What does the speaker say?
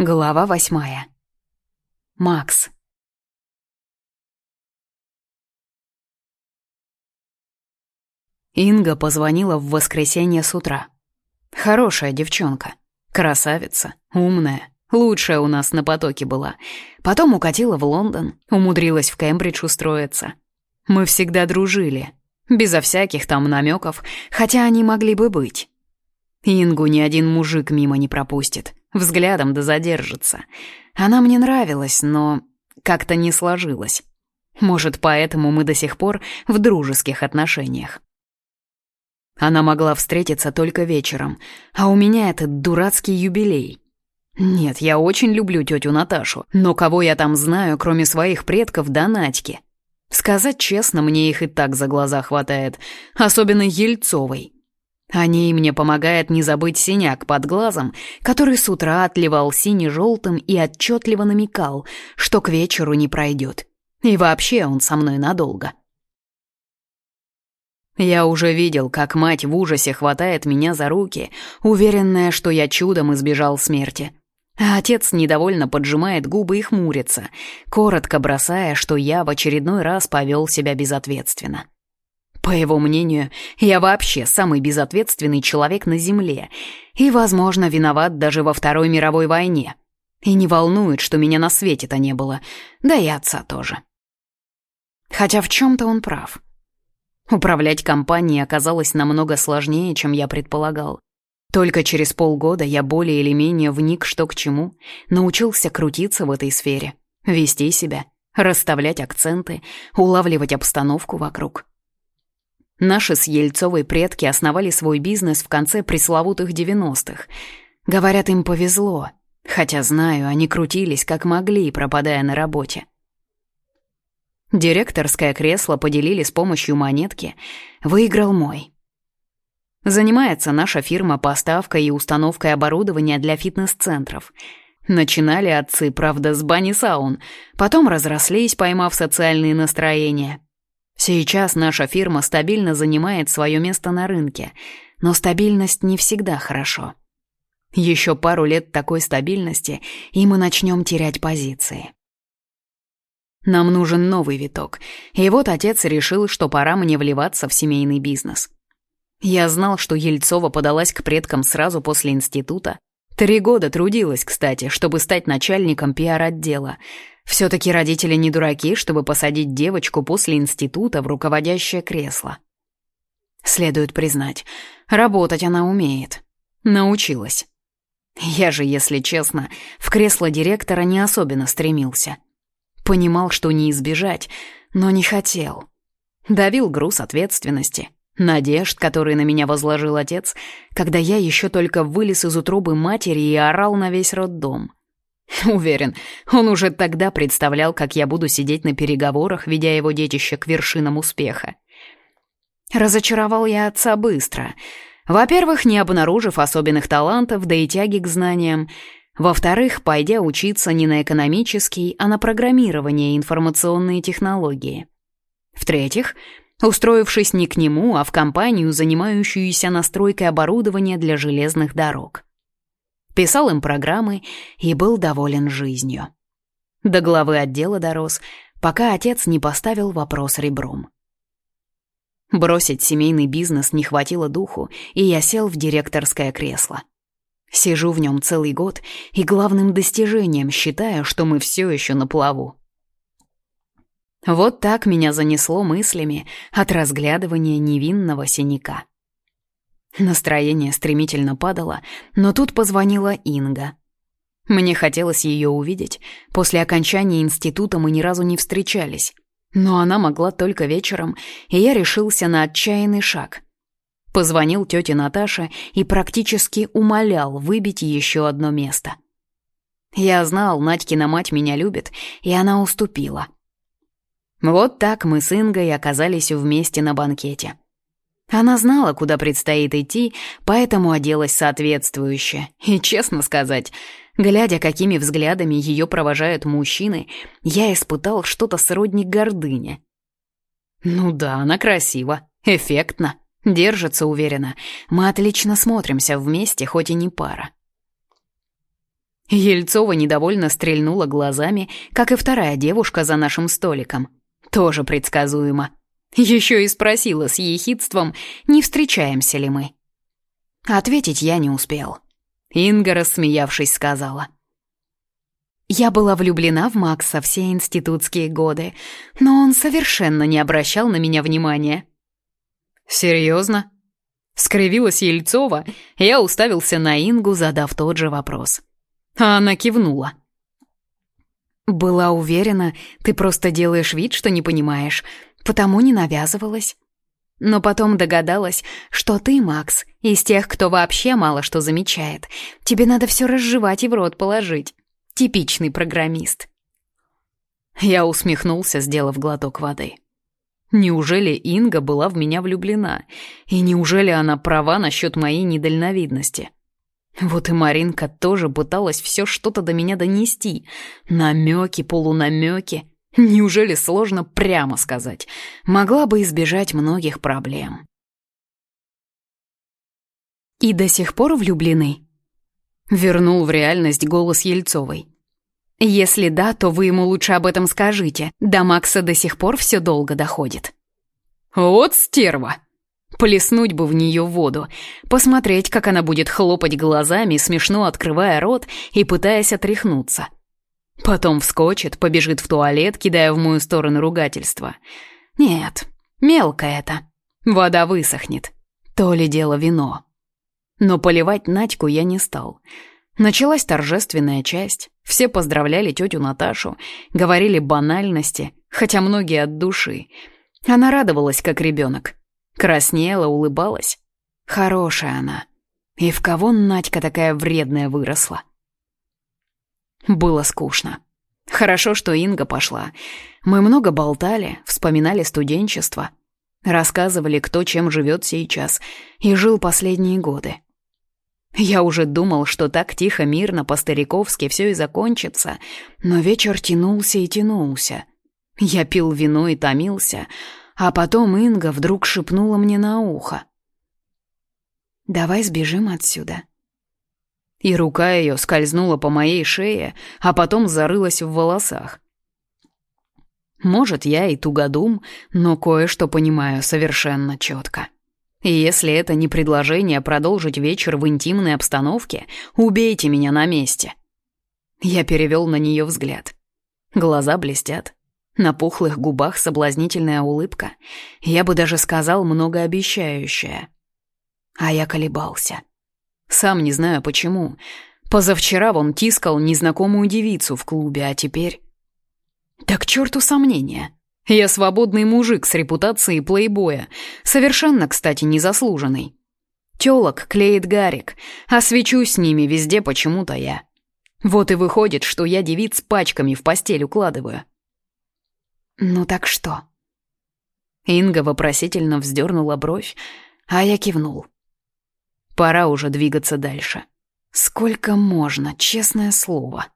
Глава восьмая. Макс. Инга позвонила в воскресенье с утра. Хорошая девчонка, красавица, умная, лучшая у нас на потоке была. Потом укатила в Лондон, умудрилась в Кембридж устроиться. Мы всегда дружили, безо всяких там намеков, хотя они могли бы быть. Ингу ни один мужик мимо не пропустит взглядом да задержится. Она мне нравилась, но как-то не сложилось. Может, поэтому мы до сих пор в дружеских отношениях. Она могла встретиться только вечером, а у меня этот дурацкий юбилей. Нет, я очень люблю тетю Наташу, но кого я там знаю, кроме своих предков да Надьки? Сказать честно, мне их и так за глаза хватает, особенно Ельцовой. О ней мне помогает не забыть синяк под глазом, который с утра отливал сине-желтым и отчетливо намекал, что к вечеру не пройдет. И вообще он со мной надолго. Я уже видел, как мать в ужасе хватает меня за руки, уверенная, что я чудом избежал смерти. А отец недовольно поджимает губы и хмурится, коротко бросая, что я в очередной раз повел себя безответственно. По его мнению, я вообще самый безответственный человек на Земле и, возможно, виноват даже во Второй мировой войне. И не волнует, что меня на свете-то не было, да и отца тоже. Хотя в чем-то он прав. Управлять компанией оказалось намного сложнее, чем я предполагал. Только через полгода я более или менее вник что к чему, научился крутиться в этой сфере, вести себя, расставлять акценты, улавливать обстановку вокруг. Наши с Ельцовой предки основали свой бизнес в конце пресловутых 90-х. Говорят, им повезло, хотя знаю, они крутились как могли, пропадая на работе. Директорское кресло поделили с помощью монетки. Выиграл мой. Занимается наша фирма поставкой и установкой оборудования для фитнес-центров. Начинали отцы, правда, с бани-саун, потом разрослись, поймав социальные настроения — Сейчас наша фирма стабильно занимает свое место на рынке, но стабильность не всегда хорошо. Еще пару лет такой стабильности, и мы начнем терять позиции. Нам нужен новый виток, и вот отец решил, что пора мне вливаться в семейный бизнес. Я знал, что Ельцова подалась к предкам сразу после института. Три года трудилась, кстати, чтобы стать начальником пиар-отдела — все-таки родители не дураки, чтобы посадить девочку после института в руководящее кресло. Следует признать, работать она умеет. Научилась. Я же, если честно, в кресло директора не особенно стремился. Понимал, что не избежать, но не хотел. Давил груз ответственности, надежд, которые на меня возложил отец, когда я еще только вылез из утробы матери и орал на весь роддом. Уверен, он уже тогда представлял, как я буду сидеть на переговорах, ведя его детище к вершинам успеха. Разочаровал я отца быстро. Во-первых, не обнаружив особенных талантов, да и тяги к знаниям. Во-вторых, пойдя учиться не на экономический, а на программирование и информационные технологии. В-третьих, устроившись не к нему, а в компанию, занимающуюся настройкой оборудования для железных дорог писал им программы и был доволен жизнью. До главы отдела дорос, пока отец не поставил вопрос ребром. Бросить семейный бизнес не хватило духу, и я сел в директорское кресло. Сижу в нем целый год и главным достижением считаю, что мы все еще на плаву. Вот так меня занесло мыслями от разглядывания невинного синяка. Настроение стремительно падало, но тут позвонила Инга. Мне хотелось ее увидеть. После окончания института мы ни разу не встречались. Но она могла только вечером, и я решился на отчаянный шаг. Позвонил тете Наташе и практически умолял выбить еще одно место. Я знал, Надькина мать меня любит, и она уступила. Вот так мы с Ингой оказались вместе на банкете. Она знала, куда предстоит идти, поэтому оделась соответствующе. И, честно сказать, глядя, какими взглядами ее провожают мужчины, я испытал что-то сродни гордыне. Ну да, она красива, эффектна, держится уверенно. Мы отлично смотримся вместе, хоть и не пара. Ельцова недовольно стрельнула глазами, как и вторая девушка за нашим столиком. Тоже предсказуемо. Еще и спросила с ехидством, не встречаемся ли мы. Ответить я не успел. Инга, рассмеявшись, сказала. Я была влюблена в Макса все институтские годы, но он совершенно не обращал на меня внимания. «Серьезно?» Скривилась Ельцова, я уставился на Ингу, задав тот же вопрос. А она кивнула. «Была уверена, ты просто делаешь вид, что не понимаешь, потому не навязывалась. Но потом догадалась, что ты, Макс, из тех, кто вообще мало что замечает. Тебе надо все разжевать и в рот положить. Типичный программист». Я усмехнулся, сделав глоток воды. Неужели Инга была в меня влюблена? И неужели она права насчет моей недальновидности? Вот и Маринка тоже пыталась все что-то до меня донести. Намеки, полунамеки. Неужели сложно прямо сказать? Могла бы избежать многих проблем. «И до сих пор влюблены?» Вернул в реальность голос Ельцовой. Если да, то вы ему лучше об этом скажите. До Макса до сих пор все долго доходит. Вот стерва! Плеснуть бы в нее воду, посмотреть, как она будет хлопать глазами, смешно открывая рот и пытаясь отряхнуться. Потом вскочит, побежит в туалет, кидая в мою сторону ругательства. Нет, мелко это. Вода высохнет. То ли дело вино. Но поливать Надьку я не стал. Началась торжественная часть. Все поздравляли тетю Наташу, говорили банальности, хотя многие от души. Она радовалась, как ребенок. Краснела, улыбалась. Хорошая она. И в кого Надька такая вредная выросла? Было скучно. Хорошо, что Инга пошла. Мы много болтали, вспоминали студенчество. Рассказывали, кто чем живет сейчас и жил последние годы. Я уже думал, что так тихо, мирно, по-стариковски все и закончится, но вечер тянулся и тянулся. Я пил вино и томился, а потом Инга вдруг шепнула мне на ухо. «Давай сбежим отсюда». И рука ее скользнула по моей шее, а потом зарылась в волосах. Может, я и тугодум, но кое-что понимаю совершенно четко. И если это не предложение продолжить вечер в интимной обстановке, убейте меня на месте. Я перевел на нее взгляд. Глаза блестят. На пухлых губах соблазнительная улыбка. Я бы даже сказал многообещающая. А я колебался. Сам не знаю почему. Позавчера он тискал незнакомую девицу в клубе, а теперь... Так черту сомнения. Я свободный мужик с репутацией плейбоя, совершенно, кстати, незаслуженный. Тёлок клеит Гарик, а свечу с ними везде почему-то я. Вот и выходит, что я девиц пачками в постель укладываю. «Ну так что?» Инга вопросительно вздернула бровь, а я кивнул. «Пора уже двигаться дальше. Сколько можно, честное слово».